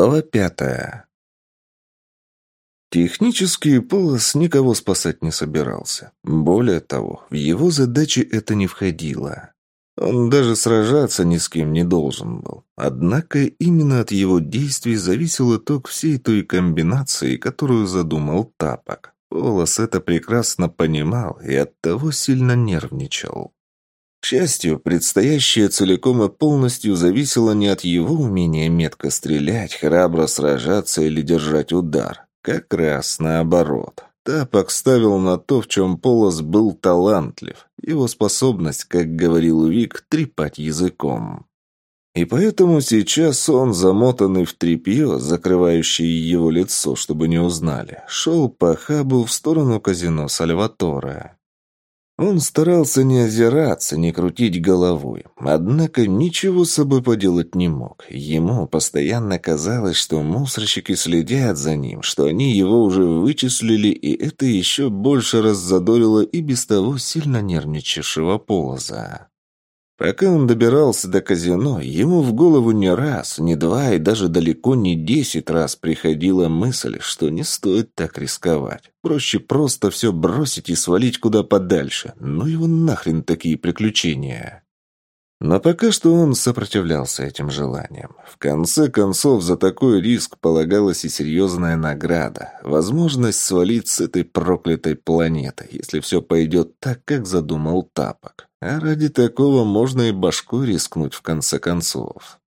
Глава пятая. Технический полос никого спасать не собирался. Более того, в его задачи это не входило. Он даже сражаться ни с кем не должен был. Однако именно от его действий зависел итог всей той комбинации, которую задумал Тапок. Полос это прекрасно понимал и оттого сильно нервничал. К счастью, предстоящее целиком и полностью зависело не от его умения метко стрелять, храбро сражаться или держать удар. Как раз наоборот. Тапок ставил на то, в чем Полос был талантлив. Его способность, как говорил Вик, трепать языком. И поэтому сейчас он, замотанный в тряпье, закрывающее его лицо, чтобы не узнали, шел по хабу в сторону казино Сальватора. Он старался не озираться, не крутить головой, однако ничего с собой поделать не мог. Ему постоянно казалось, что мусорщики следят за ним, что они его уже вычислили, и это еще больше раззадорило и без того сильно нервничавшего полоза. Пока он добирался до казино, ему в голову не раз, не два и даже далеко не десять раз приходила мысль, что не стоит так рисковать. Проще просто все бросить и свалить куда подальше. Ну его нахрен такие приключения. Но пока что он сопротивлялся этим желаниям. В конце концов, за такой риск полагалась и серьезная награда. Возможность свалить с этой проклятой планеты, если все пойдет так, как задумал Тапок. А ради такого можно и башкой рискнуть в конце концов.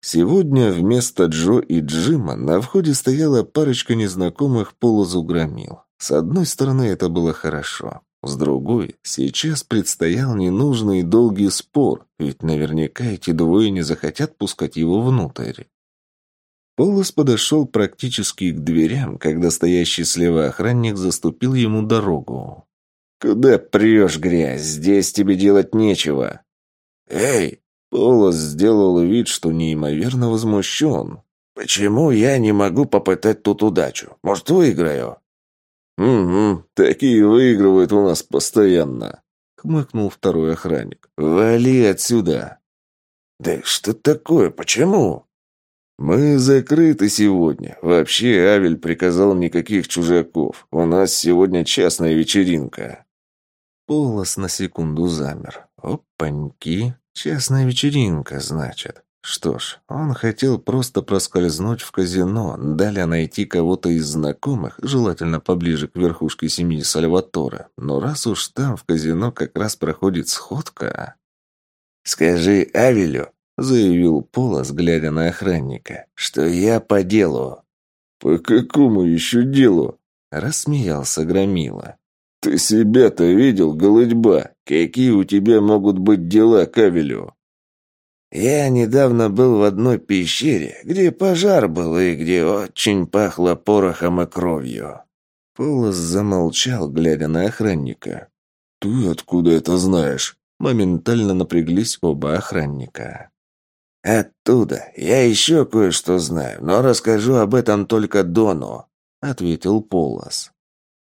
Сегодня вместо Джо и Джима на входе стояла парочка незнакомых полузугромил. С одной стороны, это было хорошо. С другой, сейчас предстоял ненужный и долгий спор, ведь наверняка эти двое не захотят пускать его внутрь. Полос подошел практически к дверям, когда стоящий слева охранник заступил ему дорогу. «Куда прешь, грязь? Здесь тебе делать нечего!» «Эй!» Полос сделал вид, что неимоверно возмущен. «Почему я не могу попытать тут удачу? Может, выиграю?» «Угу, такие выигрывают у нас постоянно», — хмыкнул второй охранник. «Вали отсюда!» «Да что такое? Почему?» «Мы закрыты сегодня. Вообще, Авель приказал никаких чужаков. У нас сегодня частная вечеринка». Полос на секунду замер. «Опаньки! Частная вечеринка, значит. Что ж, он хотел просто проскользнуть в казино, далее найти кого-то из знакомых, желательно поближе к верхушке семьи Сальватора. Но раз уж там в казино как раз проходит сходка... «Скажи Авелю», — заявил Полос, глядя на охранника, — «что я по делу». «По какому еще делу?» — рассмеялся Громила. «Ты себя-то видел, голодьба? Какие у тебя могут быть дела к Авелю?» Я недавно был в одной пещере, где пожар был и где очень пахло порохом и кровью». Полос замолчал, глядя на охранника. «Ты откуда это знаешь?» Моментально напряглись оба охранника. «Оттуда. Я еще кое-что знаю, но расскажу об этом только Дону», — ответил Полос.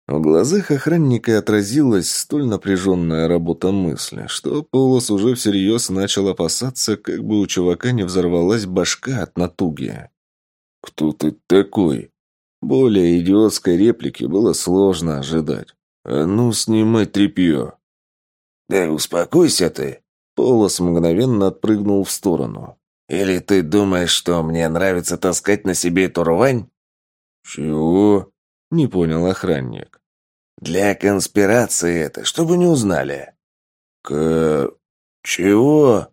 В глазах охранника отразилась столь напряженная работа мысли, что Полос уже всерьез начал опасаться, как бы у чувака не взорвалась башка от натуги. «Кто ты такой?» Более идиотской реплики было сложно ожидать. «А ну, снимай тряпье!» «Да успокойся ты!» Полос мгновенно отпрыгнул в сторону. «Или ты думаешь, что мне нравится таскать на себе эту рвань?» «Чего?» Не понял охранник. Для конспирации это, чтобы не узнали. К... чего?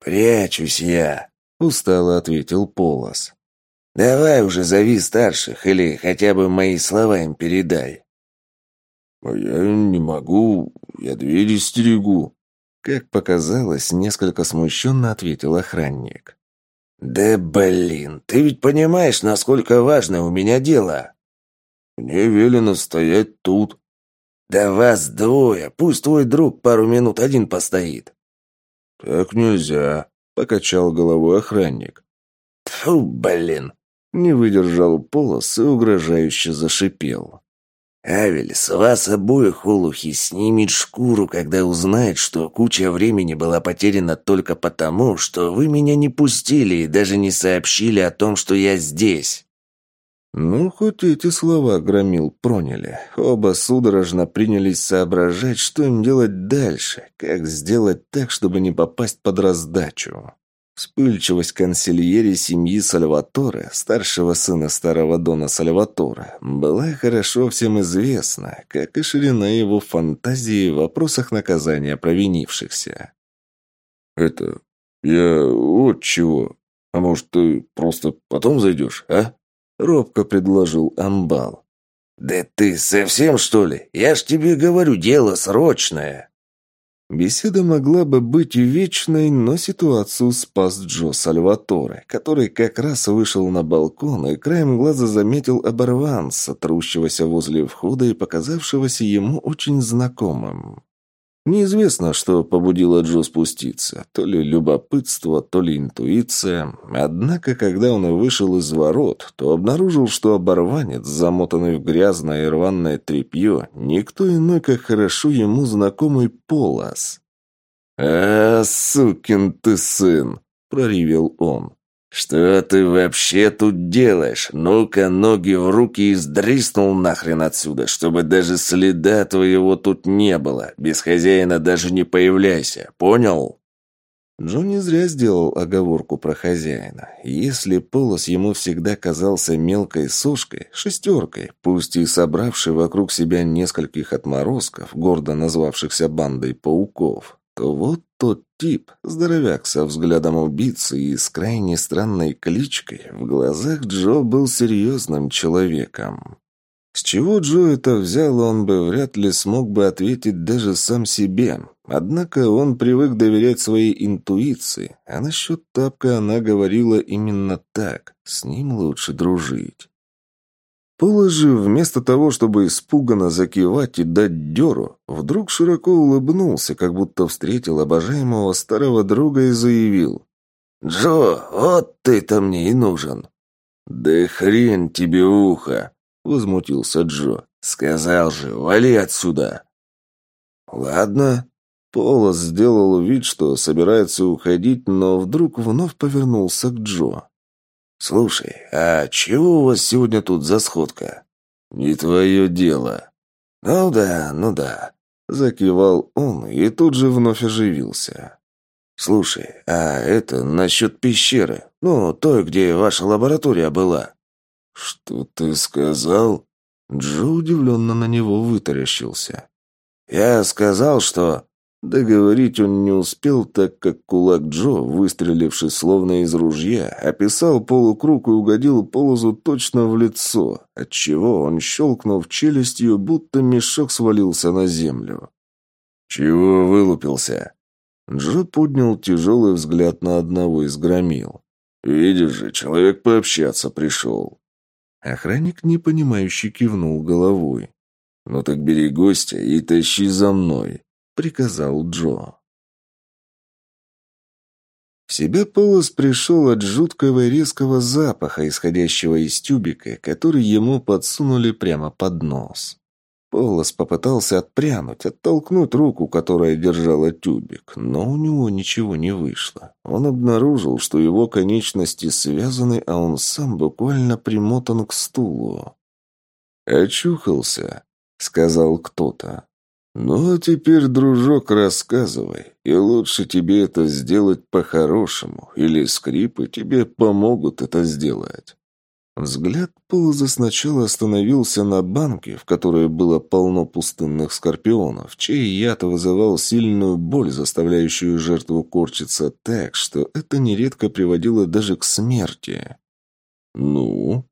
Прячусь я, устало ответил Полос. Давай уже зови старших или хотя бы мои слова им передай. А я не могу, я двери стерегу. Как показалось, несколько смущенно ответил охранник. «Да блин, ты ведь понимаешь, насколько важно у меня дело?» «Мне велено стоять тут». «Да вас двое. Пусть твой друг пару минут один постоит». «Так нельзя», — покачал головой охранник. «Тьфу, блин!» — не выдержал полос и угрожающе зашипел. Авель, с вас обоих олухи снимет шкуру, когда узнает, что куча времени была потеряна только потому, что вы меня не пустили и даже не сообщили о том, что я здесь». Ну, хоть эти слова громил проняли. Оба судорожно принялись соображать, что им делать дальше, как сделать так, чтобы не попасть под раздачу. Вспыльчивость консильери семьи Сальваторе, старшего сына старого Дона Сальваторе, была хорошо всем известна, как и ширина его фантазии в вопросах наказания провинившихся. «Это... я... вот чего. А может, ты просто потом зайдешь, а?» — робко предложил Амбал. «Да ты совсем, что ли? Я ж тебе говорю, дело срочное!» Беседа могла бы быть вечной, но ситуацию спас Джо Сальваторе, который как раз вышел на балкон и краем глаза заметил оборванца, трущегося возле входа и показавшегося ему очень знакомым. Неизвестно, что побудило Джо спуститься, то ли любопытство, то ли интуиция. Однако, когда он вышел из ворот, то обнаружил, что оборванец, замотанный в грязное и рваное тряпье, никто иной, как хорошо ему знакомый Полос. «А, сукин ты сын!» — проревел он. «Что ты вообще тут делаешь? Ну-ка, ноги в руки и сдриснул нахрен отсюда, чтобы даже следа твоего тут не было. Без хозяина даже не появляйся, понял?» Джо не зря сделал оговорку про хозяина. Если Полос ему всегда казался мелкой сушкой, шестеркой, пусть и собравшей вокруг себя нескольких отморозков, гордо назвавшихся бандой пауков, вот тот тип, здоровяк со взглядом убийцы и с крайне странной кличкой, в глазах Джо был серьезным человеком. С чего Джо это взял, он бы вряд ли смог бы ответить даже сам себе. Однако он привык доверять своей интуиции, а насчет тапка она говорила именно так, с ним лучше дружить. Пола вместо того, чтобы испуганно закивать и дать дёру, вдруг широко улыбнулся, как будто встретил обожаемого старого друга и заявил. «Джо, вот ты-то мне и нужен!» «Да хрен тебе ухо!» — возмутился Джо. «Сказал же, вали отсюда!» «Ладно». Полос сделал вид, что собирается уходить, но вдруг вновь повернулся к Джо. «Слушай, а чего у вас сегодня тут за сходка?» «Не твое дело». «Ну да, ну да», — закивал он и тут же вновь оживился. «Слушай, а это насчет пещеры, ну, той, где ваша лаборатория была?» «Что ты сказал?» Джо удивленно на него вытаращился. «Я сказал, что...» Договорить он не успел, так как кулак Джо, выстреливший словно из ружья, описал полукруг и угодил Полозу точно в лицо, отчего он, щелкнув челюстью, будто мешок свалился на землю. «Чего вылупился?» Джо поднял тяжелый взгляд на одного из громил. «Видишь же, человек пообщаться пришел». Охранник, непонимающе кивнул головой. «Ну так бери гостя и тащи за мной» приказал Джо. В себя Полос пришел от жуткого и резкого запаха, исходящего из тюбика, который ему подсунули прямо под нос. Полос попытался отпрянуть, оттолкнуть руку, которая держала тюбик, но у него ничего не вышло. Он обнаружил, что его конечности связаны, а он сам буквально примотан к стулу. «Очухался», — сказал кто-то. «Ну, а теперь, дружок, рассказывай. И лучше тебе это сделать по-хорошему, или скрипы тебе помогут это сделать». Взгляд Полоза сначала остановился на банке, в которой было полно пустынных скорпионов, чей яд вызывал сильную боль, заставляющую жертву корчиться так, что это нередко приводило даже к смерти. «Ну?»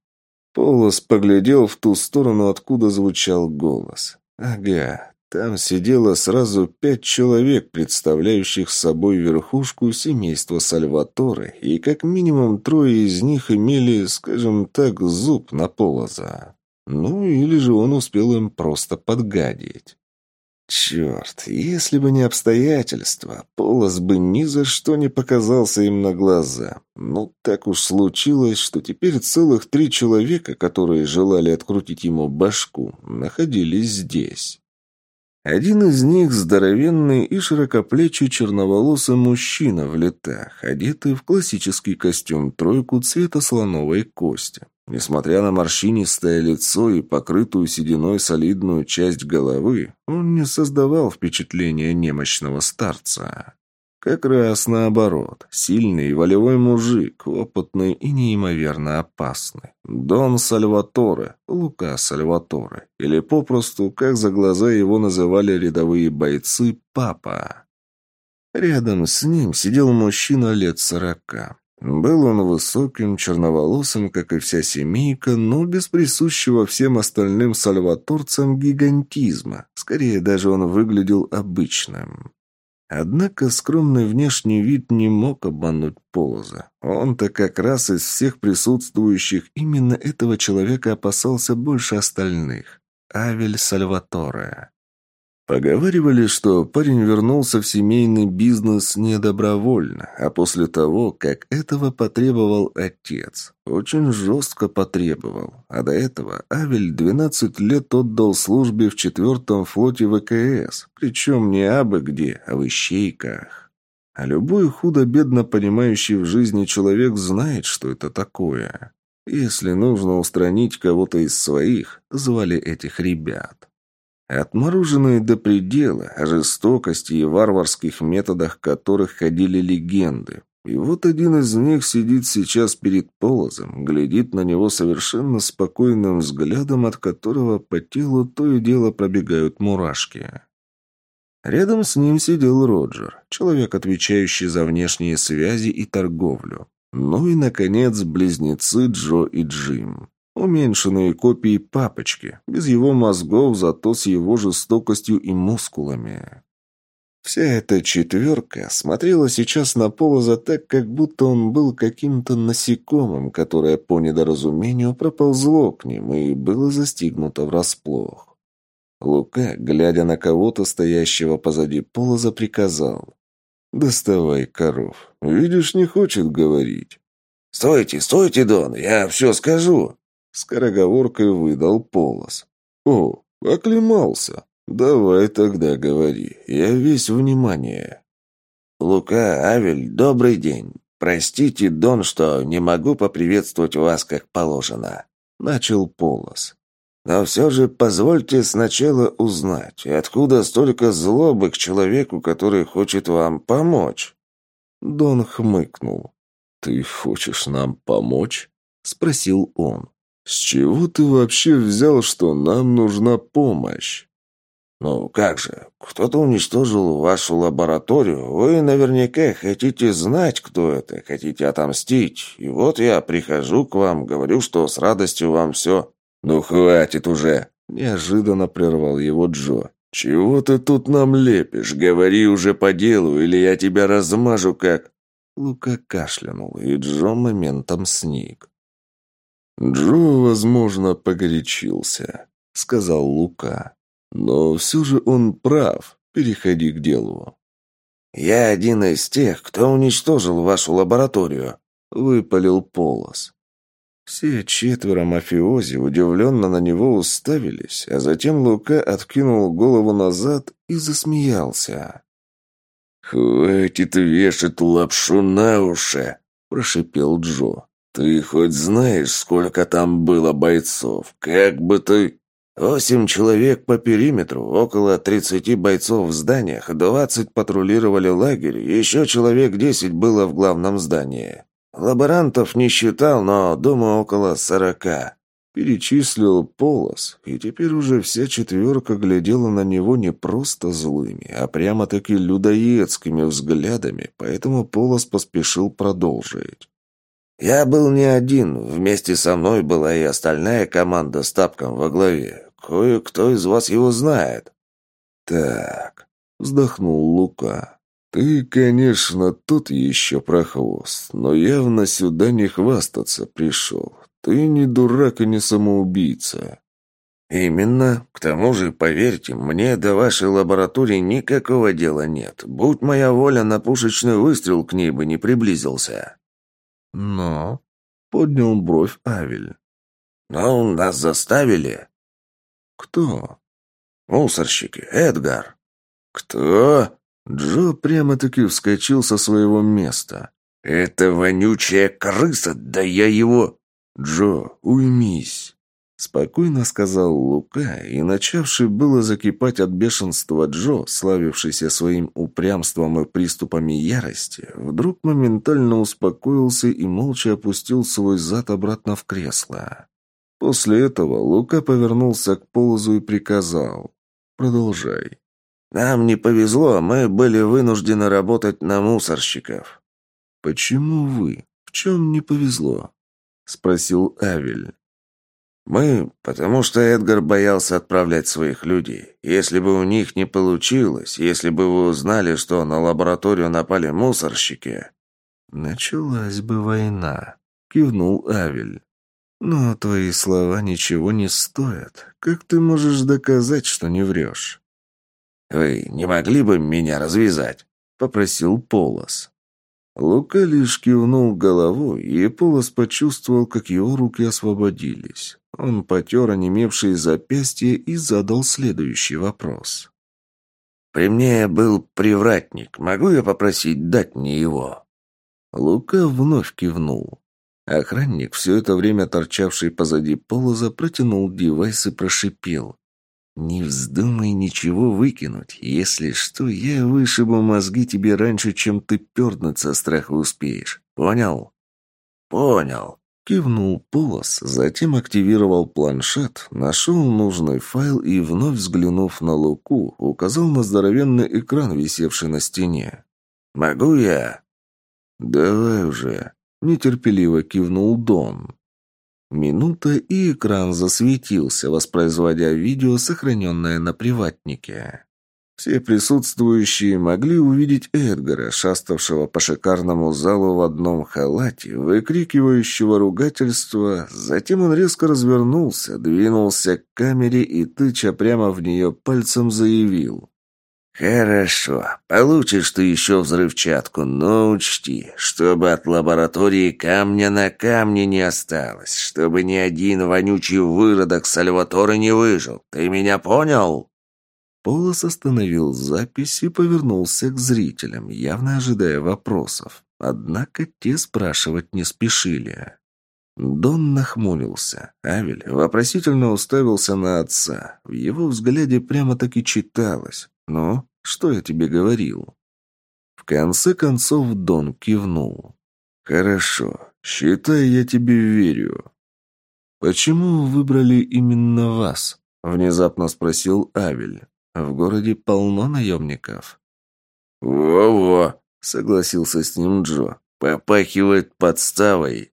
Полос поглядел в ту сторону, откуда звучал голос. «Ага, там сидело сразу пять человек, представляющих собой верхушку семейства Сальваторе, и как минимум трое из них имели, скажем так, зуб на полоза. Ну, или же он успел им просто подгадить. Черт, если бы не обстоятельства, Полос бы ни за что не показался им на глаза. Ну, так уж случилось, что теперь целых три человека, которые желали открутить ему башку, находились здесь. Один из них – здоровенный и широкоплечий черноволосый мужчина в летах, одетый в классический костюм-тройку цвета слоновой кости. Несмотря на морщинистое лицо и покрытую сединой солидную часть головы, он не создавал впечатления немощного старца. Как раз наоборот. Сильный и волевой мужик, опытный и неимоверно опасный. Дон Сальваторе, Лука Сальваторе. Или попросту, как за глаза его называли рядовые бойцы, папа. Рядом с ним сидел мужчина лет сорока. Был он высоким, черноволосым, как и вся семейка, но без присущего всем остальным сальваторцам гигантизма. Скорее, даже он выглядел обычным. Однако скромный внешний вид не мог обмануть Полоза. Он-то как раз из всех присутствующих именно этого человека опасался больше остальных. Авель Сальваторе. Поговаривали, что парень вернулся в семейный бизнес не добровольно, а после того, как этого потребовал отец. Очень жестко потребовал. А до этого Авель 12 лет отдал службе в четвертом флоте ВКС, причем не абы где, а в ищейках. А любой худо-бедно понимающий в жизни человек знает, что это такое. Если нужно устранить кого-то из своих, звали этих ребят. Отмороженные до предела, о жестокости и варварских методах которых ходили легенды. И вот один из них сидит сейчас перед полозом, глядит на него совершенно спокойным взглядом, от которого по телу то и дело пробегают мурашки. Рядом с ним сидел Роджер, человек, отвечающий за внешние связи и торговлю. Ну и, наконец, близнецы Джо и Джим. Уменьшенные копии папочки, без его мозгов, зато с его жестокостью и мускулами. Вся эта четверка смотрела сейчас на Полоза так, как будто он был каким-то насекомым, которое по недоразумению проползло к ним и было застигнуто врасплох. Лука, глядя на кого-то, стоящего позади Полоза, приказал. «Доставай коров. Видишь, не хочет говорить». «Стойте, стойте, Дон, я все скажу!» Скороговоркой выдал полос. «О, оклемался. Давай тогда говори. Я весь внимание». «Лука, Авель, добрый день. Простите, Дон, что не могу поприветствовать вас как положено», — начал полос. «Но все же позвольте сначала узнать, откуда столько злобы к человеку, который хочет вам помочь?» Дон хмыкнул. «Ты хочешь нам помочь?» — спросил он. «С чего ты вообще взял, что нам нужна помощь?» «Ну как же, кто-то уничтожил вашу лабораторию. Вы наверняка хотите знать, кто это, хотите отомстить. И вот я прихожу к вам, говорю, что с радостью вам все...» «Ну хватит уже!» – неожиданно прервал его Джо. «Чего ты тут нам лепишь? Говори уже по делу, или я тебя размажу как...» Лука кашлянул, и Джо моментом сник. «Джо, возможно, погорячился», — сказал Лука. «Но все же он прав. Переходи к делу». «Я один из тех, кто уничтожил вашу лабораторию», — выпалил Полос. Все четверо мафиози удивленно на него уставились, а затем Лука откинул голову назад и засмеялся. «Хватит вешать лапшу на уши!» – прошипел Джо. «Ты хоть знаешь, сколько там было бойцов? Как бы ты...» «Восемь человек по периметру, около тридцати бойцов в зданиях, двадцать патрулировали лагерь, еще человек десять было в главном здании. Лаборантов не считал, но, думаю, около сорока». Перечислил Полос, и теперь уже вся четверка глядела на него не просто злыми, а прямо-таки людоедскими взглядами, поэтому Полос поспешил продолжить. Я был не один, вместе со мной была и остальная команда с тапком во главе. Кое-кто из вас его знает». «Так», — вздохнул Лука. «Ты, конечно, тут еще прохвост, но явно сюда не хвастаться пришел. Ты не дурак и не самоубийца». «Именно. К тому же, поверьте, мне до вашей лаборатории никакого дела нет. Будь моя воля, на пушечный выстрел к ней бы не приблизился». «Но...» — поднял бровь Авель. «Но нас заставили». «Кто?» «Мусорщики. Эдгар». «Кто?» Джо прямо-таки вскочил со своего места. «Это вонючая крыса, да я его...» «Джо, уймись!» Спокойно сказал Лука, и начавший было закипать от бешенства Джо, славившийся своим упрямством и приступами ярости, вдруг моментально успокоился и молча опустил свой зад обратно в кресло. После этого Лука повернулся к Полозу и приказал «Продолжай». «Нам не повезло, мы были вынуждены работать на мусорщиков». «Почему вы? В чем не повезло?» — спросил Авель. «Мы, потому что Эдгар боялся отправлять своих людей. Если бы у них не получилось, если бы вы узнали, что на лабораторию напали мусорщики...» «Началась бы война», — кивнул Авель. «Но твои слова ничего не стоят. Как ты можешь доказать, что не врешь?» «Вы не могли бы меня развязать?» — попросил Полос. Лука лишь кивнул головой, и Полос почувствовал, как его руки освободились. Он потер онемевшие запястья и задал следующий вопрос. «При мне был привратник. Могу я попросить дать мне его?» Лука вновь кивнул. Охранник, все это время торчавший позади Полоза, протянул девайс и прошипел. «Не вздумай ничего выкинуть. Если что, я вышибу мозги тебе раньше, чем ты пернуть со страха успеешь. Понял?» «Понял», — кивнул Полос, затем активировал планшет, нашел нужный файл и, вновь взглянув на Луку, указал на здоровенный экран, висевший на стене. «Могу я?» «Давай уже», — нетерпеливо кивнул Дон. Минута, и экран засветился, воспроизводя видео, сохраненное на приватнике. Все присутствующие могли увидеть Эдгара, шаставшего по шикарному залу в одном халате, выкрикивающего ругательство. Затем он резко развернулся, двинулся к камере и, тыча прямо в нее пальцем, заявил. «Хорошо. Получишь ты еще взрывчатку, но учти, чтобы от лаборатории камня на камне не осталось, чтобы ни один вонючий выродок Сальваторе не выжил. Ты меня понял?» Полос остановил запись и повернулся к зрителям, явно ожидая вопросов. Однако те спрашивать не спешили. Дон нахмурился. Авель вопросительно уставился на отца. В его взгляде прямо-таки читалось. «Ну, что я тебе говорил?» В конце концов Дон кивнул. «Хорошо, считай, я тебе верю». «Почему выбрали именно вас?» — внезапно спросил Авель. «В городе полно наемников». «Во-во», — согласился с ним Джо. «Попахивает подставой».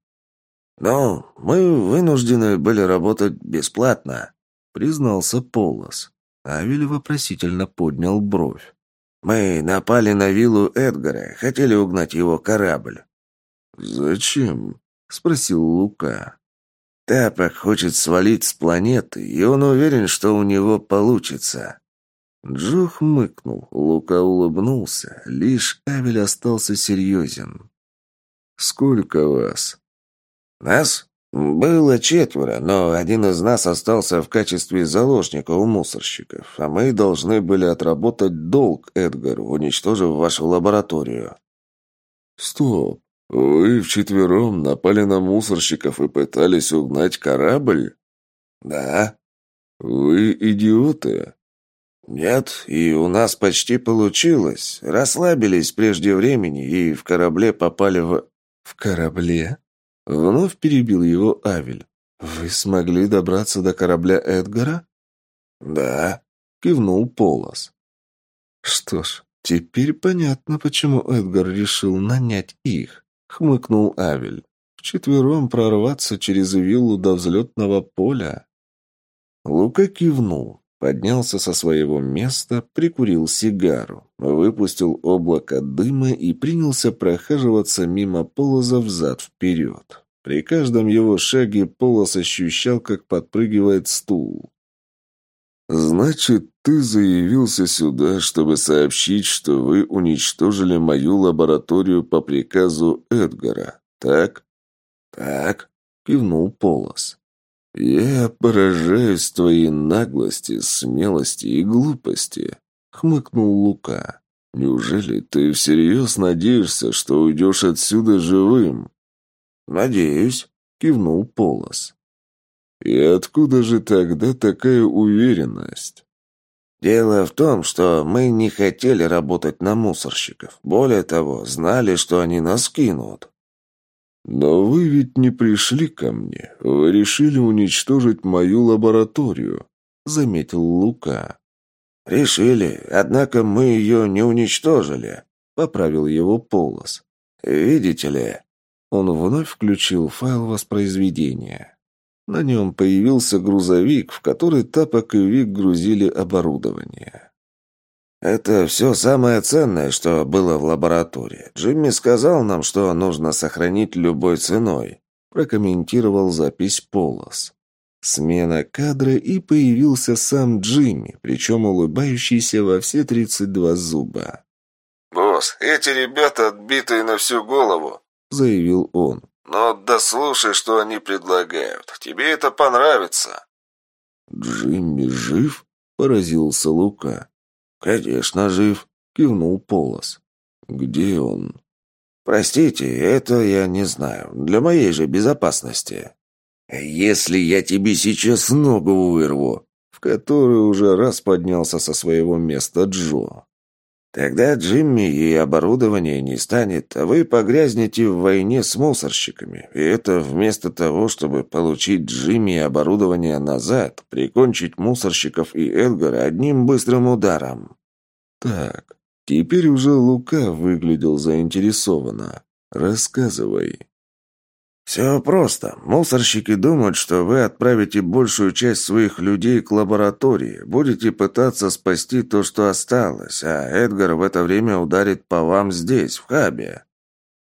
«Ну, мы вынуждены были работать бесплатно», — признался Полос. Авель вопросительно поднял бровь. «Мы напали на виллу Эдгара, хотели угнать его корабль». «Зачем?» — спросил Лука. «Тапок хочет свалить с планеты, и он уверен, что у него получится». Джо хмыкнул, Лука улыбнулся, лишь Авель остался серьезен. «Сколько вас?» «Нас? «Было четверо, но один из нас остался в качестве заложника у мусорщиков, а мы должны были отработать долг Эдгару, уничтожив вашу лабораторию». «Стоп! Вы вчетвером напали на мусорщиков и пытались угнать корабль?» «Да». «Вы идиоты?» «Нет, и у нас почти получилось. Расслабились прежде времени и в корабле попали в...» «В корабле?» Вновь перебил его Авель. «Вы смогли добраться до корабля Эдгара?» «Да», — кивнул Полос. «Что ж, теперь понятно, почему Эдгар решил нанять их», — хмыкнул Авель. «Вчетвером прорваться через виллу до взлетного поля». Лука кивнул. Поднялся со своего места, прикурил сигару, выпустил облако дыма и принялся прохаживаться мимо Полоза взад-вперед. При каждом его шаге Полос ощущал, как подпрыгивает стул. «Значит, ты заявился сюда, чтобы сообщить, что вы уничтожили мою лабораторию по приказу Эдгара, так?» «Так», — кивнул Полос. «Я поражаюсь твоей наглости, смелости и глупости», — хмыкнул Лука. «Неужели ты всерьез надеешься, что уйдешь отсюда живым?» «Надеюсь», — кивнул Полос. «И откуда же тогда такая уверенность?» «Дело в том, что мы не хотели работать на мусорщиков. Более того, знали, что они нас кинут». «Но вы ведь не пришли ко мне. Вы решили уничтожить мою лабораторию», — заметил Лука. «Решили, однако мы ее не уничтожили», — поправил его Полос. «Видите ли...» Он вновь включил файл воспроизведения. На нем появился грузовик, в который Тапок и Вик грузили оборудование. «Это все самое ценное, что было в лаборатории. Джимми сказал нам, что нужно сохранить любой ценой», прокомментировал запись Полос. Смена кадра, и появился сам Джимми, причем улыбающийся во все тридцать два зуба. «Босс, эти ребята отбитые на всю голову», — заявил он. «Но дослушай, что они предлагают. Тебе это понравится». «Джимми жив?» — поразился Лука. «Конечно, жив», — кивнул Полос. «Где он?» «Простите, это я не знаю. Для моей же безопасности». «Если я тебе сейчас ногу вырву», в который уже раз поднялся со своего места Джо. «Тогда Джимми и оборудование не станет, а вы погрязнете в войне с мусорщиками. И это вместо того, чтобы получить Джимми и оборудование назад, прикончить мусорщиков и Эдгара одним быстрым ударом». «Так, теперь уже Лука выглядел заинтересованно. Рассказывай». «Все просто. Мусорщики думают, что вы отправите большую часть своих людей к лаборатории, будете пытаться спасти то, что осталось, а Эдгар в это время ударит по вам здесь, в хабе».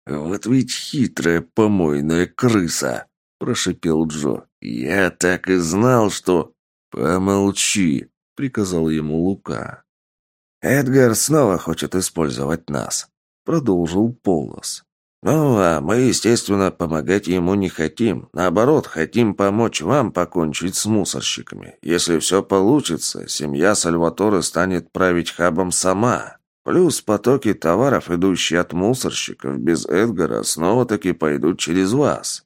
«Вот ведь хитрая помойная крыса!» – прошипел Джо. «Я так и знал, что...» «Помолчи!» – приказал ему Лука. «Эдгар снова хочет использовать нас», – продолжил Полос. Ну, а мы, естественно, помогать ему не хотим. Наоборот, хотим помочь вам покончить с мусорщиками. Если все получится, семья Сальваторе станет править хабом сама. Плюс потоки товаров, идущие от мусорщиков, без Эдгара снова-таки пойдут через вас».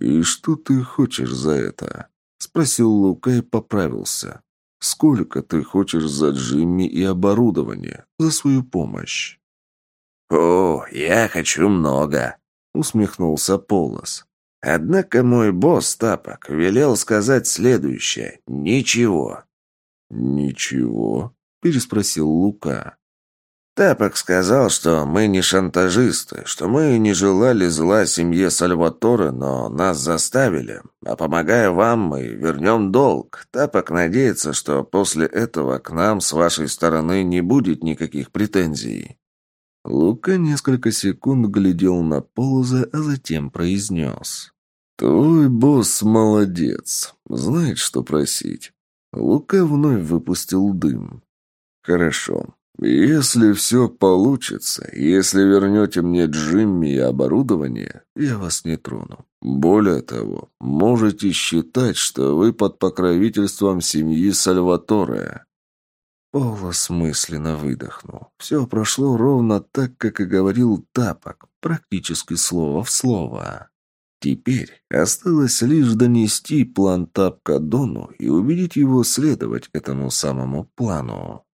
«И что ты хочешь за это?» — спросил Лука и поправился. «Сколько ты хочешь за Джимми и оборудование, за свою помощь?» «О, я хочу много», — усмехнулся Полос. «Однако мой босс, Тапок, велел сказать следующее. Ничего». «Ничего?» — переспросил Лука. Тапок сказал, что мы не шантажисты, что мы не желали зла семье Сальваторе, но нас заставили. А помогая вам, мы вернем долг. Тапок надеется, что после этого к нам с вашей стороны не будет никаких претензий. Лука несколько секунд глядел на Полоза, а затем произнес. «Твой босс молодец. Знает, что просить». Лука вновь выпустил дым. «Хорошо. Если все получится, если вернете мне Джимми и оборудование, я вас не трону. Более того, можете считать, что вы под покровительством семьи Сальваторе». Полос мысленно выдохнул. Все прошло ровно так, как и говорил Тапок, практически слово в слово. Теперь осталось лишь донести план Тапка Дону и убедить его следовать этому самому плану.